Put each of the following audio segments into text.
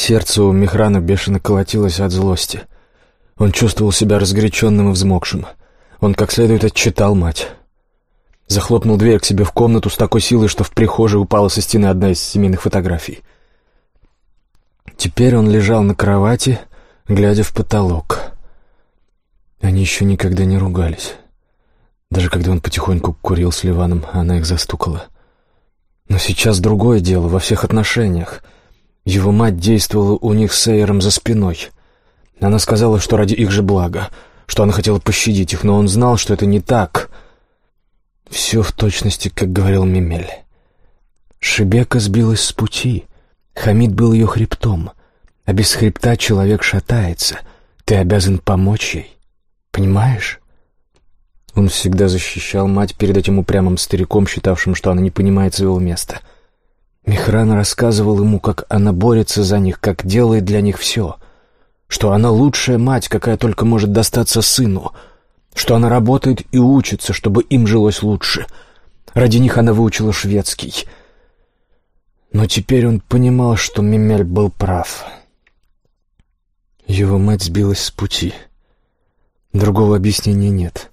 Сердце у Мехрана бешено колотилось от злости. Он чувствовал себя разгоряченным и взмокшим. Он как следует отчитал мать. Захлопнул дверь к себе в комнату с такой силой, что в прихожей упала со стены одна из семейных фотографий. Теперь он лежал на кровати, глядя в потолок. Они еще никогда не ругались. Даже когда он потихоньку курил с Ливаном, она их застукала. Но сейчас другое дело во всех отношениях. Его мать действовала у них с Эйером за спиной. Она сказала, что ради их же блага, что она хотела пощадить их, но он знал, что это не так. Все в точности, как говорил Мемель. Шебека сбилась с пути. Хамид был ее хребтом, а без хребта человек шатается. Ты обязан помочь ей. Понимаешь? Он всегда защищал мать перед этим упрямым стариком, считавшим, что она не понимает своего места. Михран рассказывал ему, как она борется за них, как делает для них все. Что она лучшая мать, какая только может достаться сыну. Что она работает и учится, чтобы им жилось лучше. Ради них она выучила шведский. Но теперь он понимал, что Мемель был прав. Его мать сбилась с пути — Другого объяснения нет.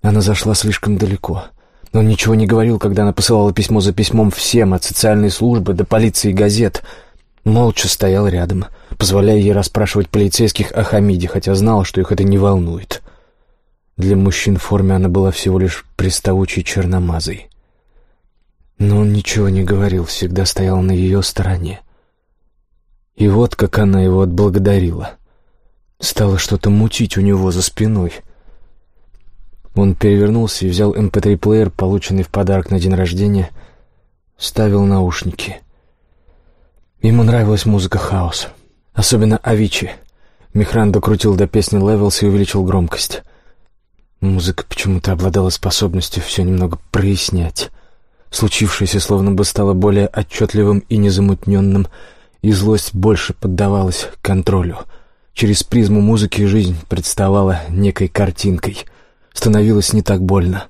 Она зашла слишком далеко. Он ничего не говорил, когда она посылала письмо за письмом всем, от социальной службы до полиции и газет. Молча стоял рядом, позволяя ей расспрашивать полицейских о Хамиде, хотя знал, что их это не волнует. Для мужчин в форме она была всего лишь приставучей черномазой. Но он ничего не говорил, всегда стоял на ее стороне. И вот как она его отблагодарила — Стало что-то мутить у него за спиной. Он перевернулся и взял MP3-плеер, эм полученный в подарок на день рождения, ставил наушники. Ему нравилась музыка хаос, особенно Авичи. Михран докрутил до песни «Levels» и увеличил громкость. Музыка почему-то обладала способностью все немного прояснять. Случившееся словно бы стало более отчетливым и незамутненным, и злость больше поддавалась контролю — Через призму музыки жизнь представала некой картинкой. Становилось не так больно.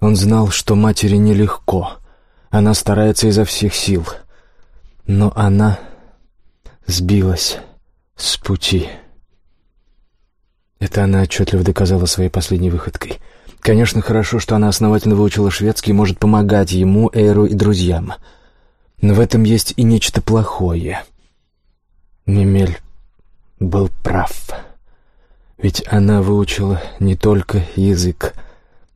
Он знал, что матери нелегко. Она старается изо всех сил. Но она сбилась с пути. Это она отчетливо доказала своей последней выходкой. Конечно, хорошо, что она основательно выучила шведский и может помогать ему, Эйру и друзьям. Но в этом есть и нечто плохое. Мемель был прав. Ведь она выучила не только язык,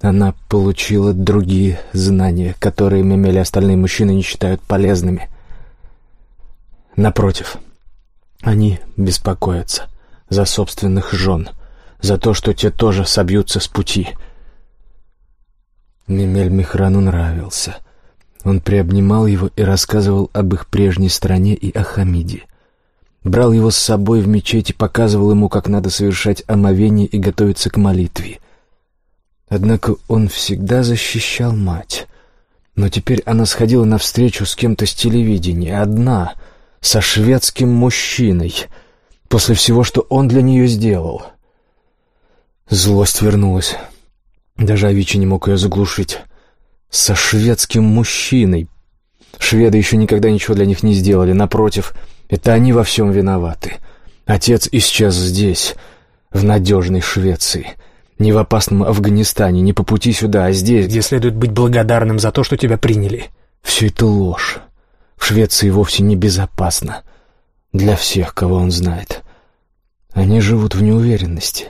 она получила другие знания, которые Мемель и остальные мужчины не считают полезными. Напротив, они беспокоятся за собственных жен, за то, что те тоже собьются с пути. Мемель Михрану нравился. Он приобнимал его и рассказывал об их прежней стране и о Хамиде. Брал его с собой в мечеть и показывал ему, как надо совершать омовение и готовиться к молитве. Однако он всегда защищал мать. Но теперь она сходила навстречу с кем-то с телевидения, одна, со шведским мужчиной, после всего, что он для нее сделал. Злость вернулась. Даже Авичи не мог ее заглушить. Со шведским мужчиной. Шведы еще никогда ничего для них не сделали, напротив — это они во всем виноваты. Отец исчез здесь, в надежной Швеции. Не в опасном Афганистане, не по пути сюда, а здесь, где следует быть благодарным за то, что тебя приняли. Все это ложь. В Швеции вовсе не безопасно. Для всех, кого он знает. Они живут в неуверенности.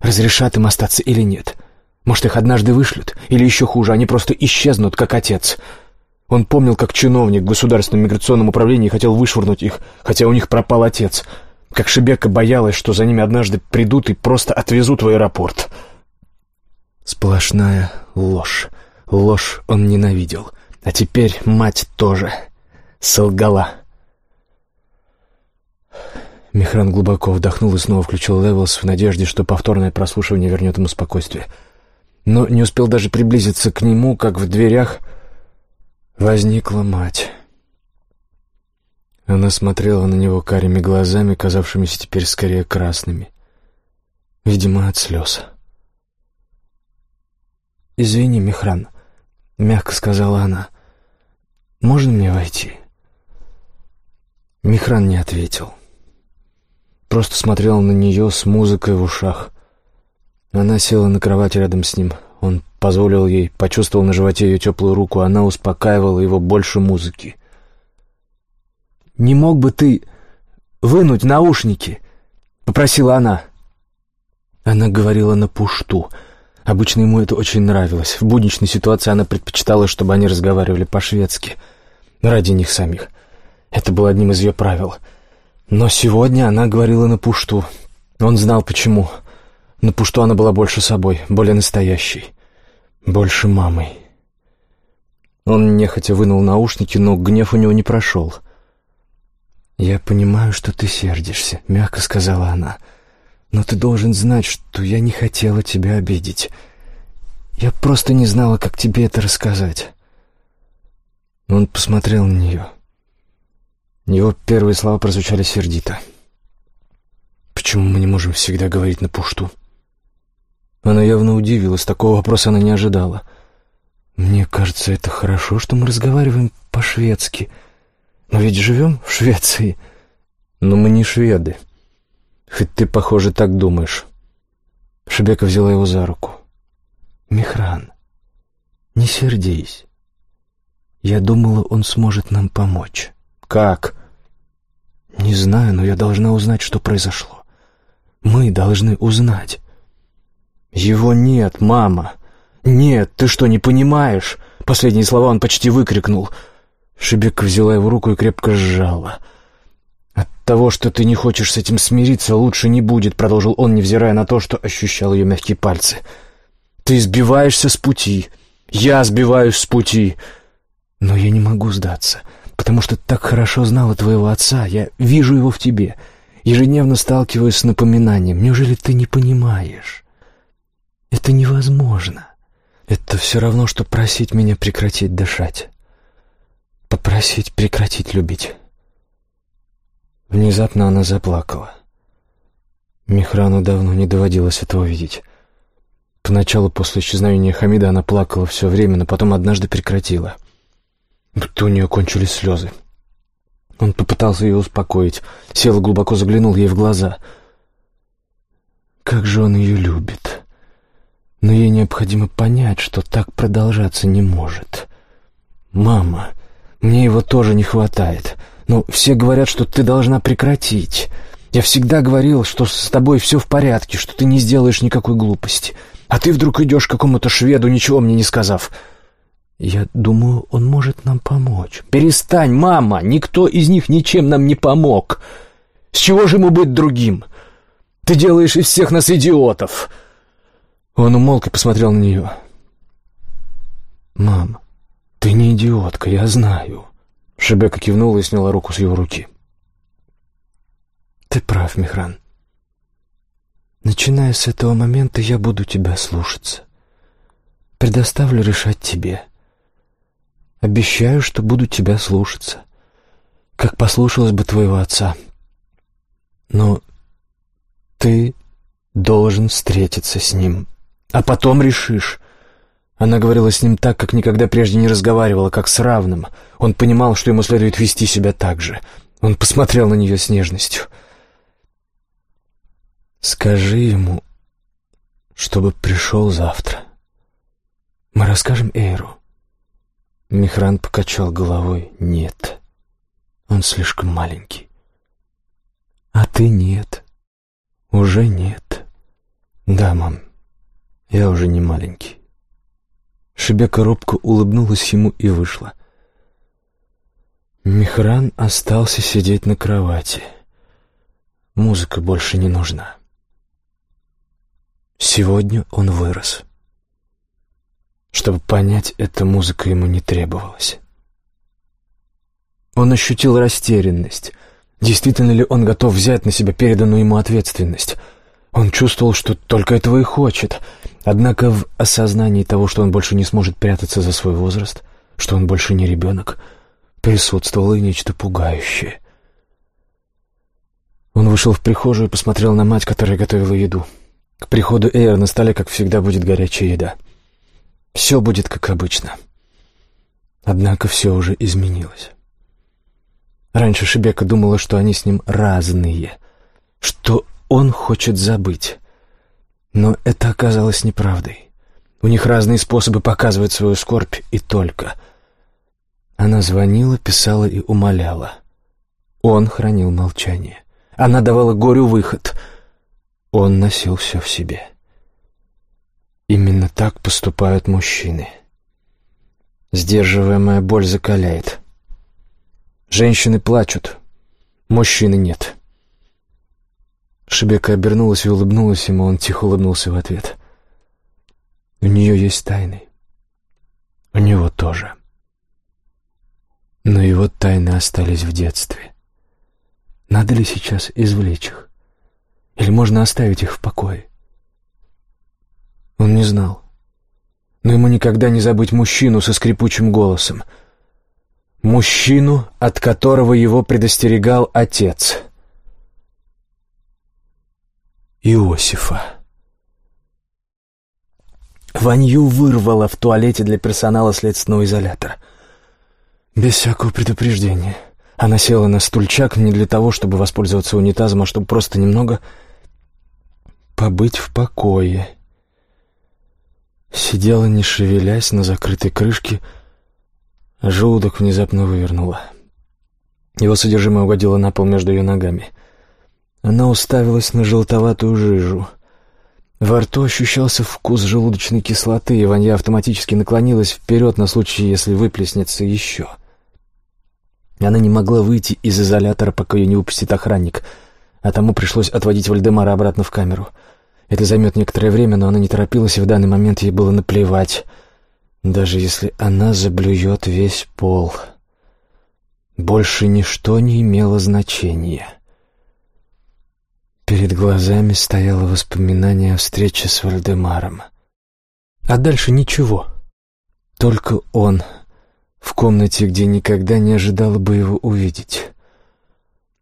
Разрешат им остаться или нет? Может, их однажды вышлют? Или еще хуже, они просто исчезнут, как отец — он помнил, как чиновник в Государственном миграционном управлении хотел вышвырнуть их, хотя у них пропал отец. Как Шебека боялась, что за ними однажды придут и просто отвезут в аэропорт. Сплошная ложь. Ложь он ненавидел. А теперь мать тоже солгала. Михран глубоко вдохнул и снова включил Левелс в надежде, что повторное прослушивание вернет ему спокойствие. Но не успел даже приблизиться к нему, как в дверях Возникла мать. Она смотрела на него карими глазами, казавшимися теперь скорее красными. Видимо, от слез. «Извини, Михран», — мягко сказала она. «Можно мне войти?» Михран не ответил. просто смотрел на нее с музыкой в ушах. Она села на кровать рядом с ним. Он позволил ей, почувствовал на животе ее теплую руку, она успокаивала его больше музыки. «Не мог бы ты вынуть наушники?» — попросила она. Она говорила на пушту. Обычно ему это очень нравилось. В будничной ситуации она предпочитала, чтобы они разговаривали по-шведски. Ради них самих. Это было одним из ее правил. Но сегодня она говорила на пушту. Он знал почему. На пушту она была больше собой, более настоящей. Больше мамой. Он нехотя вынул наушники, но гнев у него не прошел. «Я понимаю, что ты сердишься», — мягко сказала она. «Но ты должен знать, что я не хотела тебя обидеть. Я просто не знала, как тебе это рассказать». Он посмотрел на нее. Его первые слова прозвучали сердито. «Почему мы не можем всегда говорить на пушту?» Она явно удивилась, такого вопроса она не ожидала. «Мне кажется, это хорошо, что мы разговариваем по-шведски», мы ведь живем в Швеции. Но мы не шведы. Хоть ты, похоже, так думаешь. Шебека взяла его за руку. Михран, не сердись. Я думала, он сможет нам помочь. Как? Не знаю, но я должна узнать, что произошло. Мы должны узнать. Его нет, мама. Нет, ты что, не понимаешь? Последние слова он почти выкрикнул — Шебека взяла его руку и крепко сжала. «От того, что ты не хочешь с этим смириться, лучше не будет», — продолжил он, невзирая на то, что ощущал ее мягкие пальцы. «Ты сбиваешься с пути. Я сбиваюсь с пути. Но я не могу сдаться, потому что так хорошо знала твоего отца. Я вижу его в тебе, ежедневно сталкиваюсь с напоминанием. Неужели ты не понимаешь? Это невозможно. Это все равно, что просить меня прекратить дышать» попросить прекратить любить. Внезапно она заплакала. Михрану давно не доводилось этого видеть. Поначалу после исчезновения Хамида она плакала все время, но потом однажды прекратила. Будто у нее кончились слезы. Он попытался ее успокоить, сел глубоко заглянул ей в глаза. Как же он ее любит. Но ей необходимо понять, что так продолжаться не может. «Мама!» Мне его тоже не хватает. Но все говорят, что ты должна прекратить. Я всегда говорил, что с тобой все в порядке, что ты не сделаешь никакой глупости. А ты вдруг идешь к какому-то шведу, ничего мне не сказав. Я думаю, он может нам помочь. Перестань, мама, никто из них ничем нам не помог. С чего же ему быть другим? Ты делаешь из всех нас идиотов. Он умолк и посмотрел на нее. Мама, «Ты не идиотка, я знаю». Шебека кивнула и сняла руку с его руки. «Ты прав, Михран. Начиная с этого момента я буду тебя слушаться. Предоставлю решать тебе. Обещаю, что буду тебя слушаться, как послушалась бы твоего отца. Но ты должен встретиться с ним, а потом решишь, она говорила с ним так, как никогда прежде не разговаривала, как с равным. Он понимал, что ему следует вести себя так же. Он посмотрел на нее с нежностью. «Скажи ему, чтобы пришел завтра. Мы расскажем Эйру». Михран покачал головой. «Нет, он слишком маленький». «А ты нет. Уже нет». «Да, мам, я уже не маленький». Шебека робко улыбнулась ему и вышла. Михран остался сидеть на кровати. Музыка больше не нужна. Сегодня он вырос. Чтобы понять, эта музыка ему не требовалась. Он ощутил растерянность. Действительно ли он готов взять на себя переданную ему ответственность? Он чувствовал, что только этого и хочет — Однако в осознании того, что он больше не сможет прятаться за свой возраст, что он больше не ребенок, присутствовало и нечто пугающее. Он вышел в прихожую и посмотрел на мать, которая готовила еду. К приходу Эйр на столе, как всегда, будет горячая еда. Все будет как обычно. Однако все уже изменилось. Раньше Шебека думала, что они с ним разные. что он хочет забыть. Но это оказалось неправдой. У них разные способы показывать свою скорбь и только. Она звонила, писала и умоляла. Он хранил молчание. Она давала горю выход. Он носил все в себе. Именно так поступают мужчины. Сдерживаемая боль закаляет. Женщины плачут, мужчины нет. Шебека обернулась и улыбнулась ему, он тихо улыбнулся в ответ. У нее есть тайны. У него тоже. Но его тайны остались в детстве. Надо ли сейчас извлечь их? Или можно оставить их в покое? Он не знал. Но ему никогда не забыть мужчину со скрипучим голосом. Мужчину, от которого его предостерегал отец. Иосифа. Ванью вырвало в туалете для персонала следственного изолятора. Без всякого предупреждения. Она села на стульчак не для того, чтобы воспользоваться унитазом, а чтобы просто немного побыть в покое. Сидела, не шевелясь, на закрытой крышке, желудок внезапно вывернула. Его содержимое угодило на пол между ее ногами. Она уставилась на желтоватую жижу. Во рту ощущался вкус желудочной кислоты, и Ванья автоматически наклонилась вперед на случай, если выплеснется еще — она не могла выйти из изолятора, пока ее не выпустит охранник, а тому пришлось отводить Вальдемара обратно в камеру. Это займет некоторое время, но она не торопилась, и в данный момент ей было наплевать, даже если она заблюет весь пол. Больше ничто не имело значения. Перед глазами стояло воспоминание о встрече с Вальдемаром. А дальше ничего. Только он — в комнате, где никогда не ожидала бы его увидеть.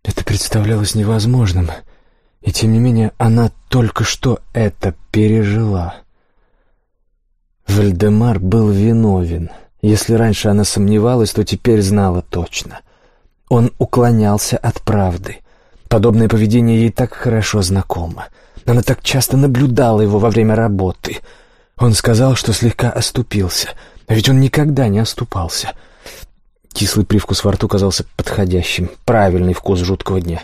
Это представлялось невозможным, и тем не менее она только что это пережила. Вальдемар был виновен. Если раньше она сомневалась, то теперь знала точно. Он уклонялся от правды. Подобное поведение ей так хорошо знакомо. Она так часто наблюдала его во время работы. Он сказал, что слегка оступился — а ведь он никогда не оступался. Кислый привкус во рту казался подходящим, правильный вкус жуткого дня.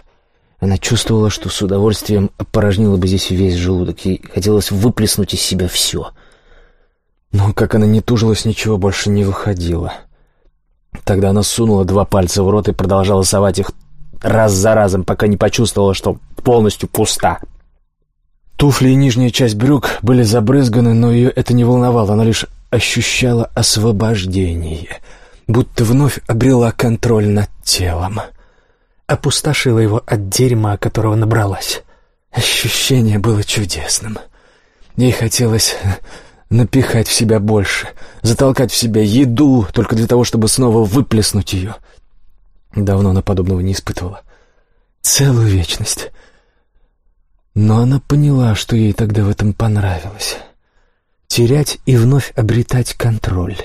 Она чувствовала, что с удовольствием опорожнила бы здесь весь желудок, и хотелось выплеснуть из себя все. Но как она не тужилась, ничего больше не выходило. Тогда она сунула два пальца в рот и продолжала совать их раз за разом, пока не почувствовала, что полностью пуста. Туфли и нижняя часть брюк были забрызганы, но ее это не волновало, она лишь ощущала освобождение, будто вновь обрела контроль над телом. Опустошила его от дерьма, которого набралась. Ощущение было чудесным. Ей хотелось напихать в себя больше, затолкать в себя еду только для того, чтобы снова выплеснуть ее. Давно она подобного не испытывала. Целую вечность. Но она поняла, что ей тогда в этом понравилось терять и вновь обретать контроль,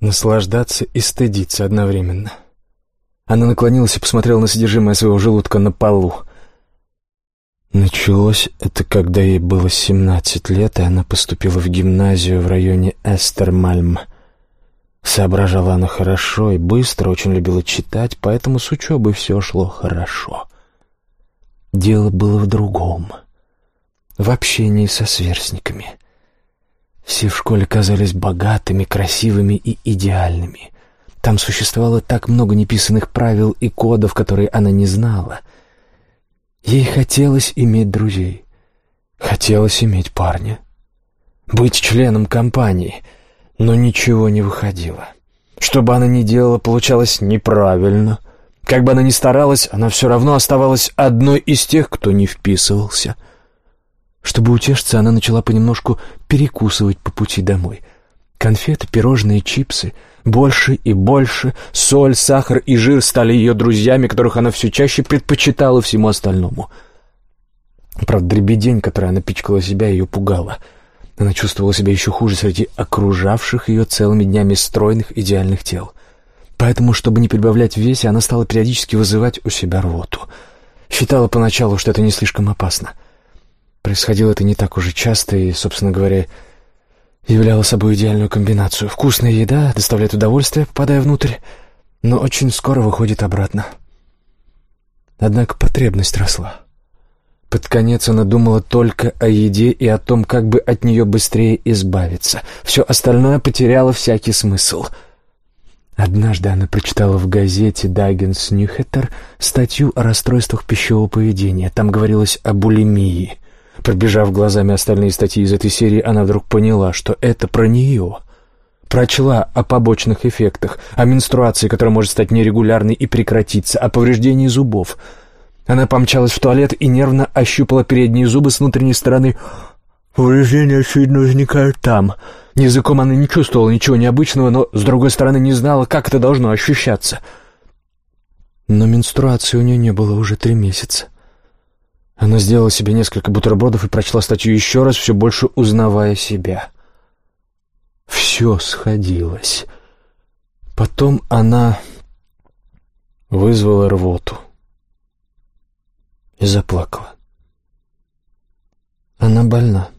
наслаждаться и стыдиться одновременно. Она наклонилась и посмотрела на содержимое своего желудка на полу. Началось это, когда ей было семнадцать лет, и она поступила в гимназию в районе Эстермальм. Соображала она хорошо и быстро, очень любила читать, поэтому с учебой все шло хорошо. Дело было в другом, в общении со сверстниками — все в школе казались богатыми, красивыми и идеальными. Там существовало так много неписанных правил и кодов, которые она не знала. Ей хотелось иметь друзей, хотелось иметь парня, быть членом компании, но ничего не выходило. Что бы она ни делала, получалось неправильно. Как бы она ни старалась, она все равно оставалась одной из тех, кто не вписывался — чтобы утешиться, она начала понемножку перекусывать по пути домой. Конфеты, пирожные, чипсы. Больше и больше. Соль, сахар и жир стали ее друзьями, которых она все чаще предпочитала всему остальному. Правда, дребедень, которой она пичкала себя, ее пугала. Она чувствовала себя еще хуже среди окружавших ее целыми днями стройных идеальных тел. Поэтому, чтобы не прибавлять в весе, она стала периодически вызывать у себя рвоту — Считала поначалу, что это не слишком опасно. Происходило это не так уже часто и, собственно говоря, являло собой идеальную комбинацию. Вкусная еда доставляет удовольствие, попадая внутрь, но очень скоро выходит обратно. Однако потребность росла. Под конец она думала только о еде и о том, как бы от нее быстрее избавиться. Все остальное потеряло всякий смысл. Однажды она прочитала в газете «Даггенс Нюхеттер» статью о расстройствах пищевого поведения. Там говорилось о булимии. Пробежав глазами остальные статьи из этой серии, она вдруг поняла, что это про нее. Прочла о побочных эффектах, о менструации, которая может стать нерегулярной и прекратиться, о повреждении зубов — она помчалась в туалет и нервно ощупала передние зубы с внутренней стороны. Повреждения, очевидно, возникают там. Языком она не чувствовала ничего необычного, но, с другой стороны, не знала, как это должно ощущаться. Но менструации у нее не было уже три месяца. Она сделала себе несколько бутербродов и прочла статью еще раз, все больше узнавая себя. Все сходилось. Потом она вызвала рвоту и заплакала. Она больна.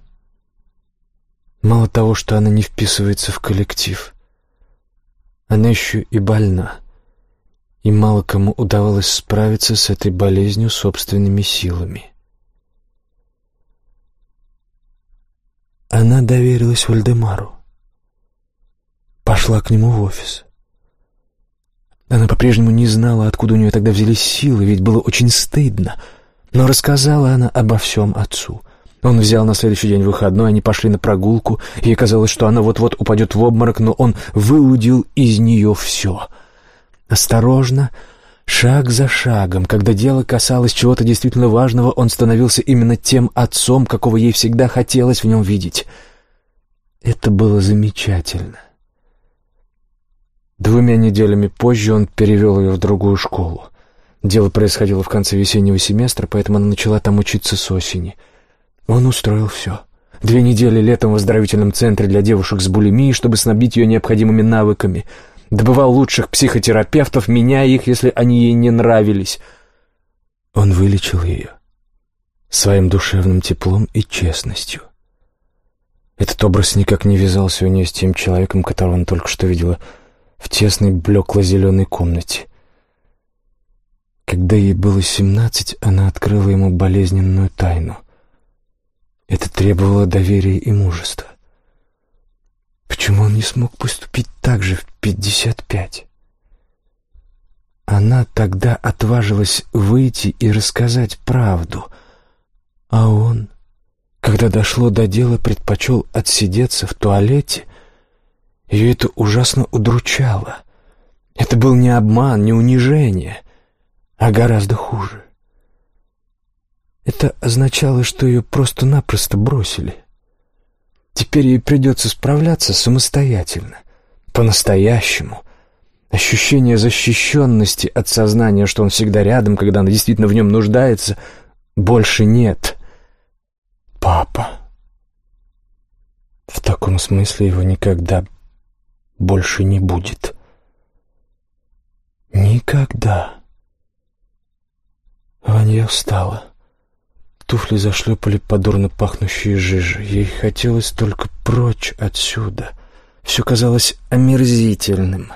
Мало того, что она не вписывается в коллектив, она еще и больна, и мало кому удавалось справиться с этой болезнью собственными силами. Она доверилась Вальдемару. Пошла к нему в офис. Она по-прежнему не знала, откуда у нее тогда взялись силы, ведь было очень стыдно — но рассказала она обо всем отцу. Он взял на следующий день выходной, они пошли на прогулку. Ей казалось, что она вот-вот упадет в обморок, но он выудил из нее все. Осторожно, шаг за шагом, когда дело касалось чего-то действительно важного, он становился именно тем отцом, какого ей всегда хотелось в нем видеть. Это было замечательно. Двумя неделями позже он перевел ее в другую школу. Дело происходило в конце весеннего семестра, поэтому она начала там учиться с осени. Он устроил все. Две недели летом в оздоровительном центре для девушек с булимией, чтобы снабдить ее необходимыми навыками. Добывал лучших психотерапевтов, меняя их, если они ей не нравились. Он вылечил ее своим душевным теплом и честностью. Этот образ никак не вязался у нее с тем человеком, которого она только что видела в тесной блекло-зеленой комнате. Когда ей было семнадцать, она открыла ему болезненную тайну. Это требовало доверия и мужества. Почему он не смог поступить так же в пятьдесят пять? Она тогда отважилась выйти и рассказать правду, а он, когда дошло до дела, предпочел отсидеться в туалете. Ее это ужасно удручало. Это был не обман, не унижение — а гораздо хуже. Это означало, что ее просто-напросто бросили. Теперь ей придется справляться самостоятельно, по-настоящему. Ощущение защищенности от сознания, что он всегда рядом, когда она действительно в нем нуждается, больше нет. Папа. В таком смысле его никогда больше не будет. Никогда. Ваня встала. Туфли зашлепали по дурно пахнущей жиже. Ей хотелось только прочь отсюда. Все казалось омерзительным.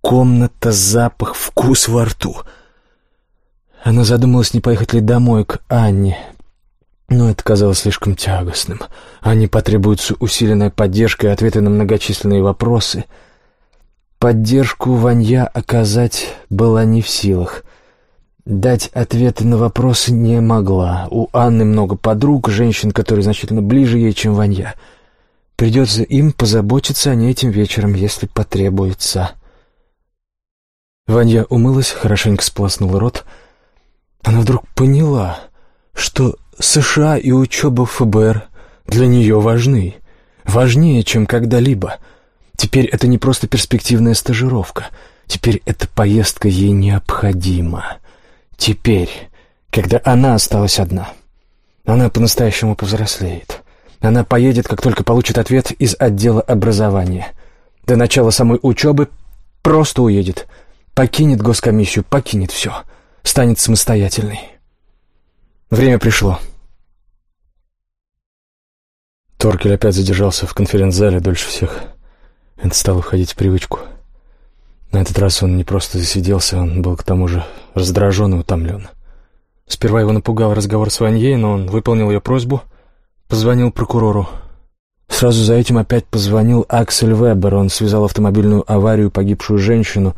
Комната, запах, вкус во рту. Она задумалась, не поехать ли домой к Анне. Но это казалось слишком тягостным. Анне потребуется усиленная поддержка и ответы на многочисленные вопросы. Поддержку Ванья оказать была не в силах — Дать ответы на вопросы не могла. У Анны много подруг, женщин, которые значительно ближе ей, чем Ванья. Придется им позаботиться о ней этим вечером, если потребуется. Ванья умылась, хорошенько сполоснула рот. Она вдруг поняла, что США и учеба ФБР для нее важны. Важнее, чем когда-либо. Теперь это не просто перспективная стажировка. Теперь эта поездка ей необходима. Теперь, когда она осталась одна, она по-настоящему повзрослеет. Она поедет, как только получит ответ из отдела образования. До начала самой учебы просто уедет. Покинет госкомиссию, покинет все. Станет самостоятельной. Время пришло. Торкель опять задержался в конференц-зале дольше всех. Это стало входить в привычку. На этот раз он не просто засиделся, он был к тому же раздражен и утомлен. Сперва его напугал разговор с Ваньей, но он выполнил ее просьбу, позвонил прокурору. Сразу за этим опять позвонил Аксель Вебер. Он связал автомобильную аварию, погибшую женщину,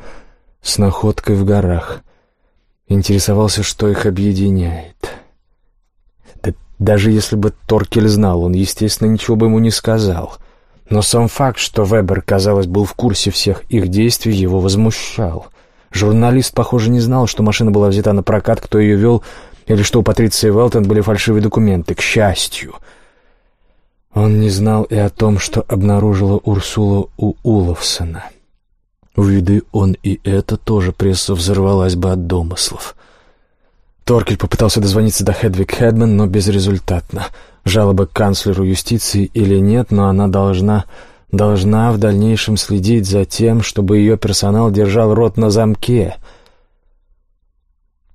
с находкой в горах. Интересовался, что их объединяет. Да даже если бы Торкель знал, он, естественно, ничего бы ему не сказал. Но сам факт, что Вебер, казалось, был в курсе всех их действий, его возмущал. Журналист, похоже, не знал, что машина была взята на прокат, кто ее вел, или что у Патриции Велтон были фальшивые документы, к счастью. Он не знал и о том, что обнаружила Урсула у Уловсона. Увиды он и это, тоже пресса взорвалась бы от домыслов. Торкель попытался дозвониться до Хедвиг Хедман, но безрезультатно. Жалоба к канцлеру юстиции или нет, но она должна, должна в дальнейшем следить за тем, чтобы ее персонал держал рот на замке.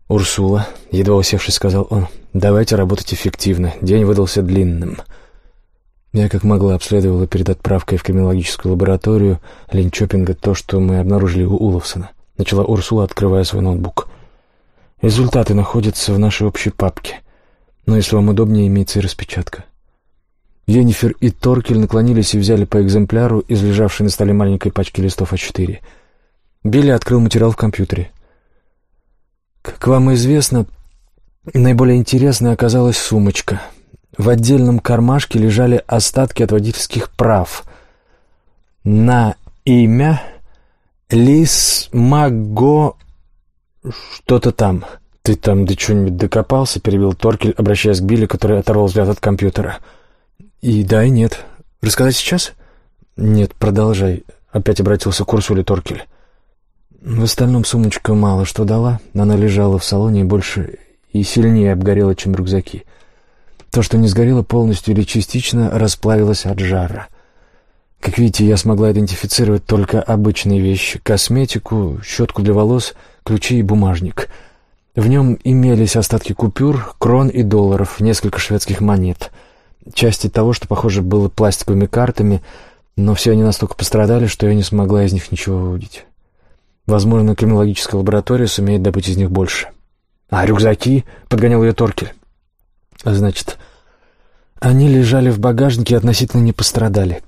«Урсула», — едва усевшись, сказал он, — «давайте работать эффективно. День выдался длинным». Я как могла обследовала перед отправкой в криминологическую лабораторию Линчопинга то, что мы обнаружили у Уловсона. Начала Урсула, открывая свой ноутбук. Результаты находятся в нашей общей папке. Но если вам удобнее, имеется и распечатка. Енифер и Торкель наклонились и взяли по экземпляру из лежавшей на столе маленькой пачки листов А4. Билли открыл материал в компьютере. Как вам известно, наиболее интересной оказалась сумочка — в отдельном кармашке лежали остатки от водительских прав. На имя Лис Маго... что-то там. «Ты там до чего-нибудь докопался?» — перебил Торкель, обращаясь к Билли, который оторвал взгляд от компьютера. «И да, и нет. Рассказать сейчас?» «Нет, продолжай», — опять обратился к Урсуле Торкель. В остальном сумочка мало что дала. Она лежала в салоне и больше и сильнее обгорела, чем рюкзаки. То, что не сгорело полностью или частично, расплавилось от жара. Как видите, я смогла идентифицировать только обычные вещи — косметику, щетку для волос, ключи и бумажник. В нем имелись остатки купюр, крон и долларов, несколько шведских монет. Части того, что, похоже, было пластиковыми картами, но все они настолько пострадали, что я не смогла из них ничего выудить. Возможно, криминологическая лаборатория сумеет добыть из них больше. «А рюкзаки?» — подгонял ее Торкель. Значит, они лежали в багажнике и относительно не пострадали.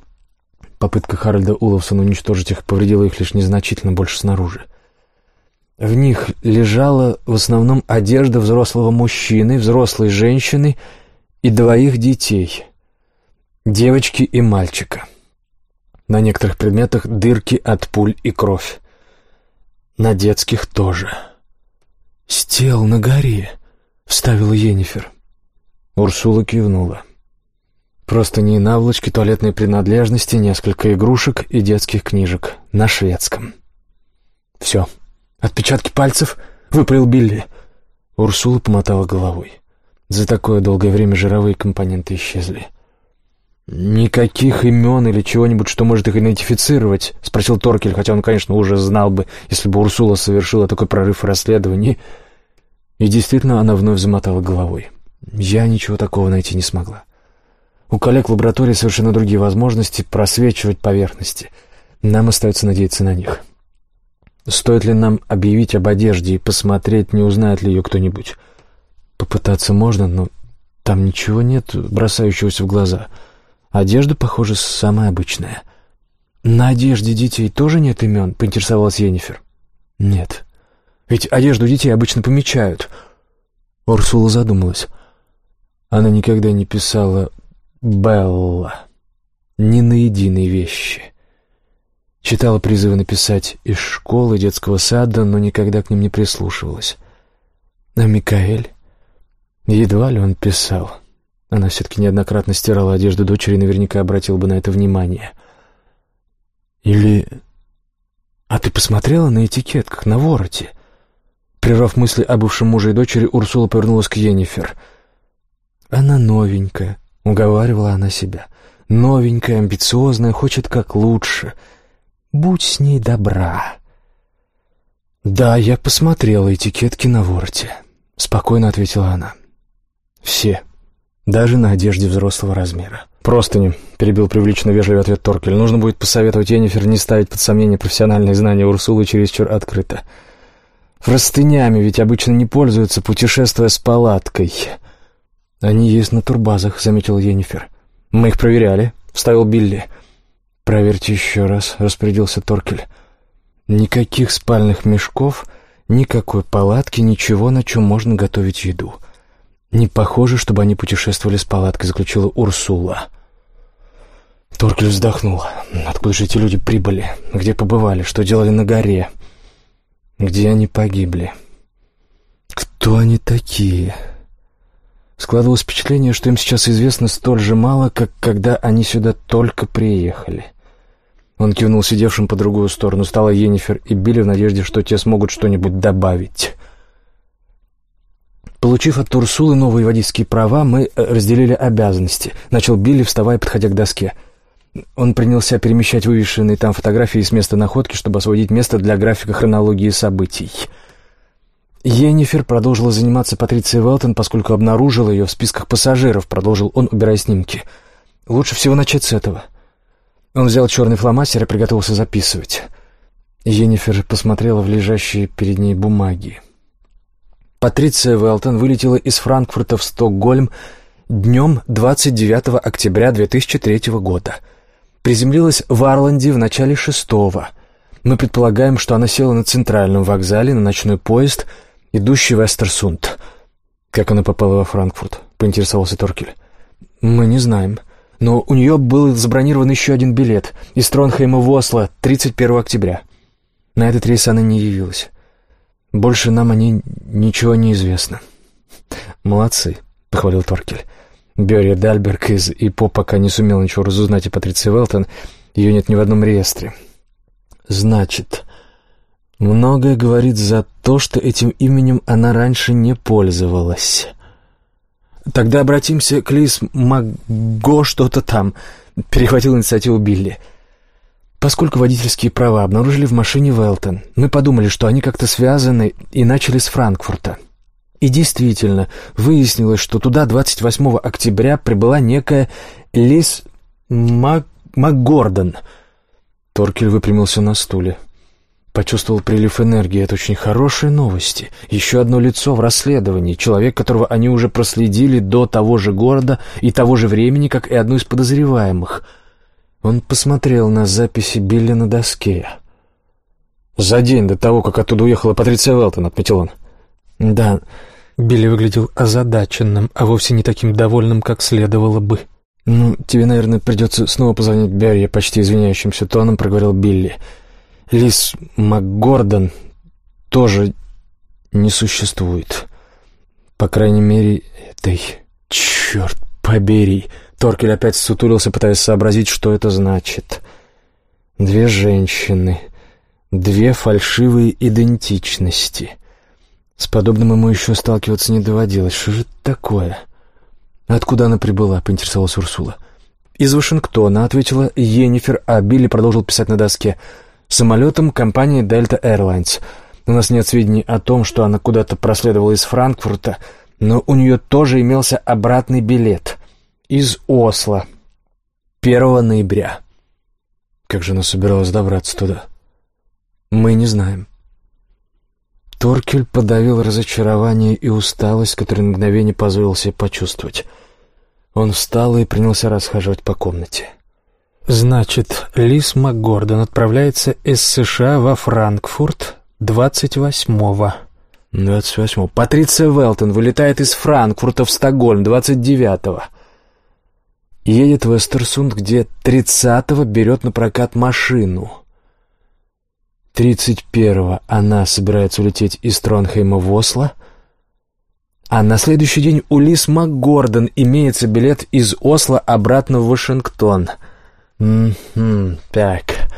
Попытка Харальда Уловсона уничтожить их повредила их лишь незначительно больше снаружи. В них лежала в основном одежда взрослого мужчины, взрослой женщины и двоих детей, девочки и мальчика. На некоторых предметах дырки от пуль и кровь. На детских тоже. «Стел на горе», — вставила Енифер. Урсула кивнула. Просто не наволочки, туалетные принадлежности, несколько игрушек и детских книжек на шведском. «Все. Отпечатки пальцев?» — выпалил Билли. Урсула помотала головой. За такое долгое время жировые компоненты исчезли. «Никаких имен или чего-нибудь, что может их идентифицировать?» — спросил Торкель, хотя он, конечно, уже знал бы, если бы Урсула совершила такой прорыв в расследовании. И действительно, она вновь замотала головой. Я ничего такого найти не смогла. У коллег в лаборатории совершенно другие возможности просвечивать поверхности. Нам остается надеяться на них. Стоит ли нам объявить об одежде и посмотреть, не узнает ли ее кто-нибудь? Попытаться можно, но там ничего нет, бросающегося в глаза. Одежда, похоже, самая обычная. На одежде детей тоже нет имен, поинтересовалась Енифер. Нет. Ведь одежду детей обычно помечают. Урсула задумалась. Она никогда не писала «Белла» ни на единой вещи. Читала призывы написать из школы, детского сада, но никогда к ним не прислушивалась. А Микаэль? Едва ли он писал. Она все-таки неоднократно стирала одежду дочери и наверняка обратила бы на это внимание. Или... А ты посмотрела на этикетках, на вороте? Прервав мысли о бывшем муже и дочери, Урсула повернулась к Йеннифер — она новенькая, уговаривала она себя. Новенькая, амбициозная, хочет как лучше. Будь с ней добра. «Да, я посмотрела этикетки на вороте», — спокойно ответила она. Все. Даже на одежде взрослого размера. «Простыни», — перебил привлеченно вежливый ответ Торкель. «Нужно будет посоветовать Енифер не ставить под сомнение профессиональные знания Урсулы чересчур открыто. Простынями ведь обычно не пользуются, путешествуя с палаткой». «Они есть на турбазах», — заметил Енифер. «Мы их проверяли», — вставил Билли. «Проверьте еще раз», — распорядился Торкель. «Никаких спальных мешков, никакой палатки, ничего, на чем можно готовить еду». «Не похоже, чтобы они путешествовали с палаткой», — заключила Урсула. Торкель вздохнул. «Откуда же эти люди прибыли? Где побывали? Что делали на горе? Где они погибли? Кто они такие?» Складывалось впечатление, что им сейчас известно столь же мало, как когда они сюда только приехали. Он кивнул сидевшим по другую сторону, стала Енифер и Билли в надежде, что те смогут что-нибудь добавить. Получив от Турсулы новые водительские права, мы э, разделили обязанности. Начал Билли, вставая, подходя к доске. Он принялся перемещать вывешенные там фотографии с места находки, чтобы освободить место для графика хронологии событий. Енифер продолжила заниматься Патрицией Велтон, поскольку обнаружила ее в списках пассажиров, продолжил он, убирая снимки. «Лучше всего начать с этого». Он взял черный фломастер и приготовился записывать. Енифер посмотрела в лежащие перед ней бумаги. Патриция Велтон вылетела из Франкфурта в Стокгольм днем 29 октября 2003 года. Приземлилась в Арланде в начале шестого. Мы предполагаем, что она села на центральном вокзале на ночной поезд, идущий в Эстерсунд. Как она попала во Франкфурт? Поинтересовался Торкель. Мы не знаем. Но у нее был забронирован еще один билет из Тронхейма в Осло 31 октября. На этот рейс она не явилась. Больше нам о ней ничего не известно. Молодцы, похвалил Торкель. Берри Дальберг из ИПО пока не сумел ничего разузнать о Патриции Велтон. Ее нет ни в одном реестре. Значит, многое говорит за то, что этим именем она раньше не пользовалась. Тогда обратимся к Лис Маго что-то там, перехватил инициативу Билли. Поскольку водительские права обнаружили в машине Велтон, мы подумали, что они как-то связаны и начали с Франкфурта. И действительно, выяснилось, что туда 28 октября прибыла некая Лис Мак... МакГордон. Торкель выпрямился на стуле. Почувствовал прилив энергии. Это очень хорошие новости. Еще одно лицо в расследовании. Человек, которого они уже проследили до того же города и того же времени, как и одну из подозреваемых — он посмотрел на записи Билли на доске. «За день до того, как оттуда уехала Патриция Велтон», — отметил он. «Да, Билли выглядел озадаченным, а вовсе не таким довольным, как следовало бы». «Ну, тебе, наверное, придется снова позвонить Берри», — почти извиняющимся тоном проговорил Билли. «Лис МакГордон тоже не существует. По крайней мере, этой... Черт побери!» Торкель опять сутулился, пытаясь сообразить, что это значит. Две женщины, две фальшивые идентичности. С подобным ему еще сталкиваться не доводилось. Что же это такое? Откуда она прибыла? — поинтересовалась Урсула. «Из Вашингтона», — ответила Енифер, а Билли продолжил писать на доске. «Самолетом компании Delta Airlines. У нас нет сведений о том, что она куда-то проследовала из Франкфурта, но у нее тоже имелся обратный билет из Осло. 1 ноября. Как же она собиралась добраться туда? Мы не знаем. Торкель подавил разочарование и усталость, которые на мгновение позволил себе почувствовать. Он встал и принялся расхаживать по комнате. «Значит, Лис МакГордон отправляется из США во Франкфурт 28-го». 28-го. Патриция Велтон вылетает из Франкфурта в Стокгольм 29-го едет в Эстерсунд, где 30-го берет на прокат машину. 31-го она собирается улететь из Тронхейма в Осло, а на следующий день у Лис МакГордон имеется билет из Осло обратно в Вашингтон. «М-м, так...»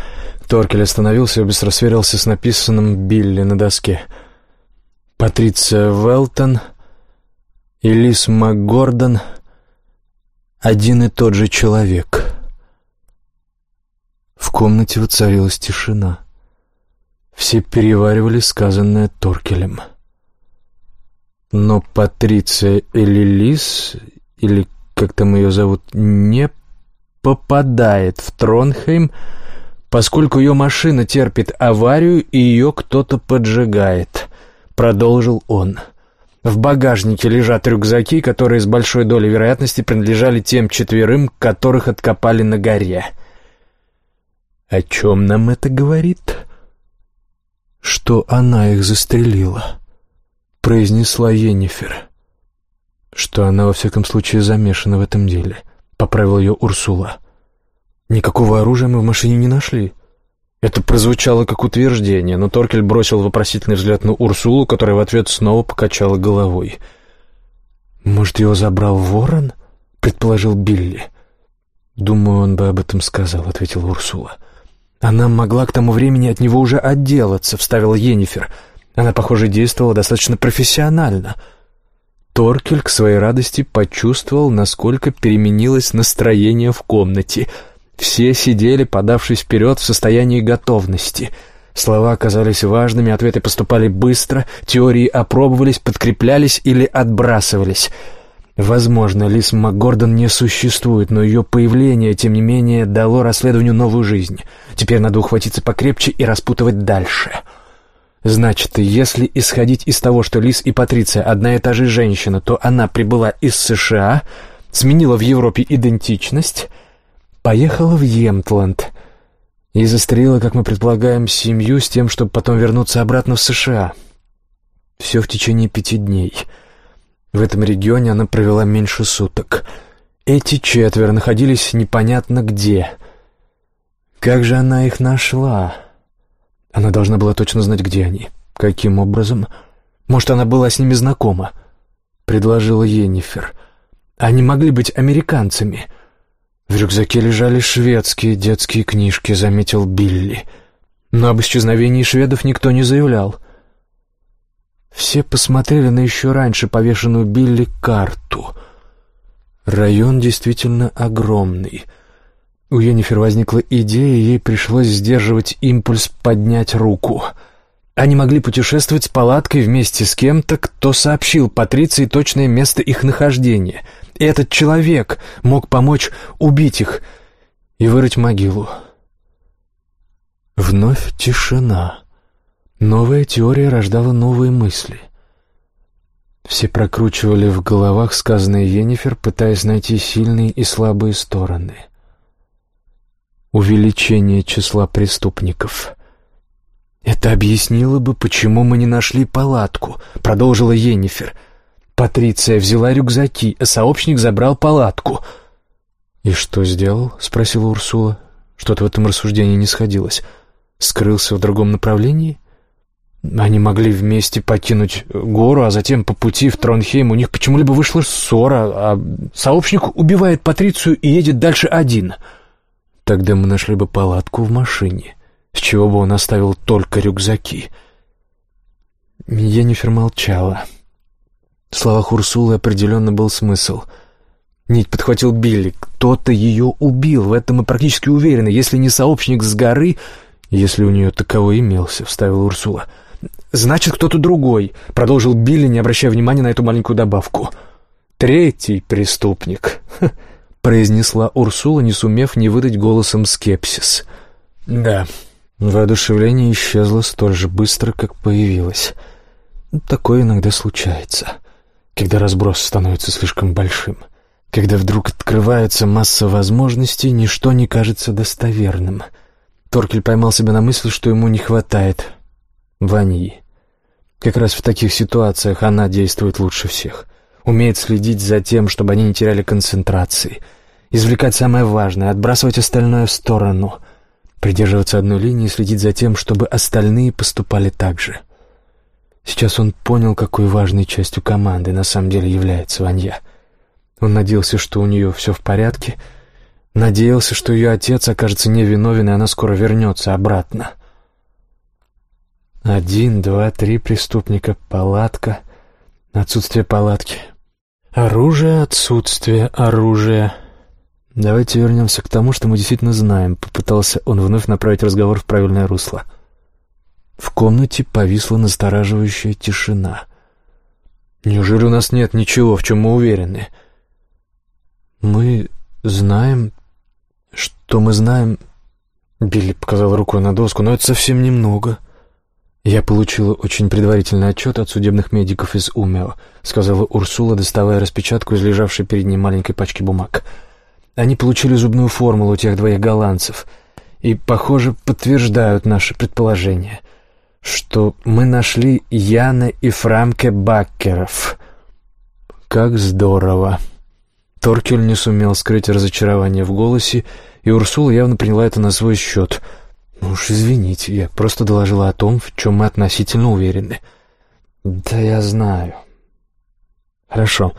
Торкель остановился и быстро сверился с написанным Билли на доске. «Патриция Велтон и Лис МакГордон...» один и тот же человек. В комнате воцарилась тишина. Все переваривали сказанное Торкелем. Но Патриция или Лис, или как там ее зовут, не попадает в Тронхейм, поскольку ее машина терпит аварию и ее кто-то поджигает, продолжил он. В багажнике лежат рюкзаки, которые с большой долей вероятности принадлежали тем четверым, которых откопали на горе. О чем нам это говорит? Что она их застрелила, произнесла Енифер. Что она, во всяком случае, замешана в этом деле, поправил ее Урсула. Никакого оружия мы в машине не нашли. Это прозвучало как утверждение, но Торкель бросил вопросительный взгляд на Урсулу, которая в ответ снова покачала головой. «Может, его забрал ворон?» — предположил Билли. «Думаю, он бы об этом сказал», — ответила Урсула. «Она могла к тому времени от него уже отделаться», — вставила Енифер. «Она, похоже, действовала достаточно профессионально». Торкель к своей радости почувствовал, насколько переменилось настроение в комнате — все сидели, подавшись вперед в состоянии готовности. Слова оказались важными, ответы поступали быстро, теории опробовались, подкреплялись или отбрасывались. Возможно, Лис МакГордон не существует, но ее появление, тем не менее, дало расследованию новую жизнь. Теперь надо ухватиться покрепче и распутывать дальше. Значит, если исходить из того, что Лис и Патриция одна и та же женщина, то она прибыла из США, сменила в Европе идентичность — поехала в Емтланд и застрелила, как мы предполагаем, семью с тем, чтобы потом вернуться обратно в США. Все в течение пяти дней. В этом регионе она провела меньше суток. Эти четверо находились непонятно где. Как же она их нашла? Она должна была точно знать, где они. Каким образом? Может, она была с ними знакома? Предложила Енифер. Они могли быть американцами — в рюкзаке лежали шведские детские книжки, заметил Билли. Но об исчезновении шведов никто не заявлял. Все посмотрели на еще раньше повешенную Билли карту. Район действительно огромный. У Енифер возникла идея, и ей пришлось сдерживать импульс поднять руку. Они могли путешествовать с палаткой вместе с кем-то, кто сообщил Патриции точное место их нахождения — этот человек мог помочь убить их и вырыть могилу. Вновь тишина. Новая теория рождала новые мысли. Все прокручивали в головах сказанное Йеннифер, пытаясь найти сильные и слабые стороны. Увеличение числа преступников. «Это объяснило бы, почему мы не нашли палатку», — продолжила Йеннифер. Патриция взяла рюкзаки, а сообщник забрал палатку. «И что сделал?» — спросила Урсула. Что-то в этом рассуждении не сходилось. «Скрылся в другом направлении?» Они могли вместе покинуть гору, а затем по пути в Тронхейм у них почему-либо вышла ссора, а сообщник убивает Патрицию и едет дальше один. Тогда мы нашли бы палатку в машине, с чего бы он оставил только рюкзаки. Енифер молчала. В словах Урсулы определенно был смысл. Нить подхватил Билли. Кто-то ее убил, в этом мы практически уверены. Если не сообщник с горы, если у нее таковой имелся, вставила Урсула. «Значит, кто-то другой», — продолжил Билли, не обращая внимания на эту маленькую добавку. «Третий преступник», — произнесла Урсула, не сумев не выдать голосом скепсис. «Да». Воодушевление исчезло столь же быстро, как появилось. Такое иногда случается когда разброс становится слишком большим, когда вдруг открывается масса возможностей, ничто не кажется достоверным. Торкель поймал себя на мысли, что ему не хватает Ваньи. Как раз в таких ситуациях она действует лучше всех. Умеет следить за тем, чтобы они не теряли концентрации, извлекать самое важное, отбрасывать остальное в сторону, придерживаться одной линии и следить за тем, чтобы остальные поступали так же. — Сейчас он понял, какой важной частью команды на самом деле является Ванья. Он надеялся, что у нее все в порядке, надеялся, что ее отец окажется невиновен, и она скоро вернется обратно. Один, два, три преступника, палатка, отсутствие палатки. Оружие, отсутствие оружия. Давайте вернемся к тому, что мы действительно знаем, попытался он вновь направить разговор в правильное русло. — в комнате повисла настораживающая тишина. Неужели у нас нет ничего, в чем мы уверены? Мы знаем, что мы знаем... Билли показал рукой на доску, но это совсем немного. Я получила очень предварительный отчет от судебных медиков из Умео, сказала Урсула, доставая распечатку из лежавшей перед ней маленькой пачки бумаг. Они получили зубную формулу тех двоих голландцев и, похоже, подтверждают наше предположение — что мы нашли Яна и Фрамке Баккеров. Как здорово. Торкель не сумел скрыть разочарование в голосе, и Урсула явно приняла это на свой счет. «Ну уж извините, я просто доложила о том, в чем мы относительно уверены». «Да я знаю». «Хорошо».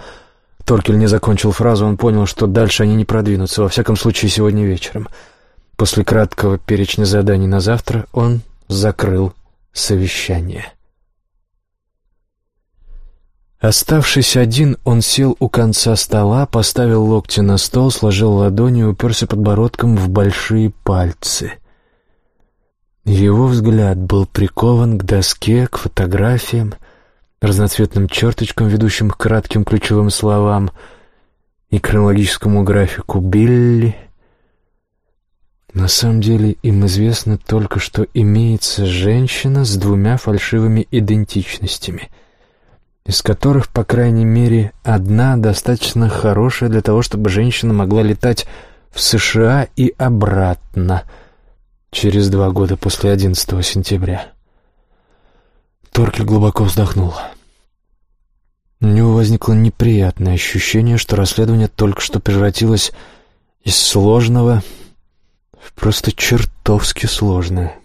Торкель не закончил фразу, он понял, что дальше они не продвинутся, во всяком случае сегодня вечером. После краткого перечня заданий на завтра он закрыл совещание. Оставшись один, он сел у конца стола, поставил локти на стол, сложил ладони и уперся подбородком в большие пальцы. Его взгляд был прикован к доске, к фотографиям, разноцветным черточкам, ведущим к кратким ключевым словам, и хронологическому графику Билли, на самом деле им известно только, что имеется женщина с двумя фальшивыми идентичностями, из которых, по крайней мере, одна достаточно хорошая для того, чтобы женщина могла летать в США и обратно через два года после 11 сентября. Торкель глубоко вздохнул. У него возникло неприятное ощущение, что расследование только что превратилось из сложного Просто чертовски сложная.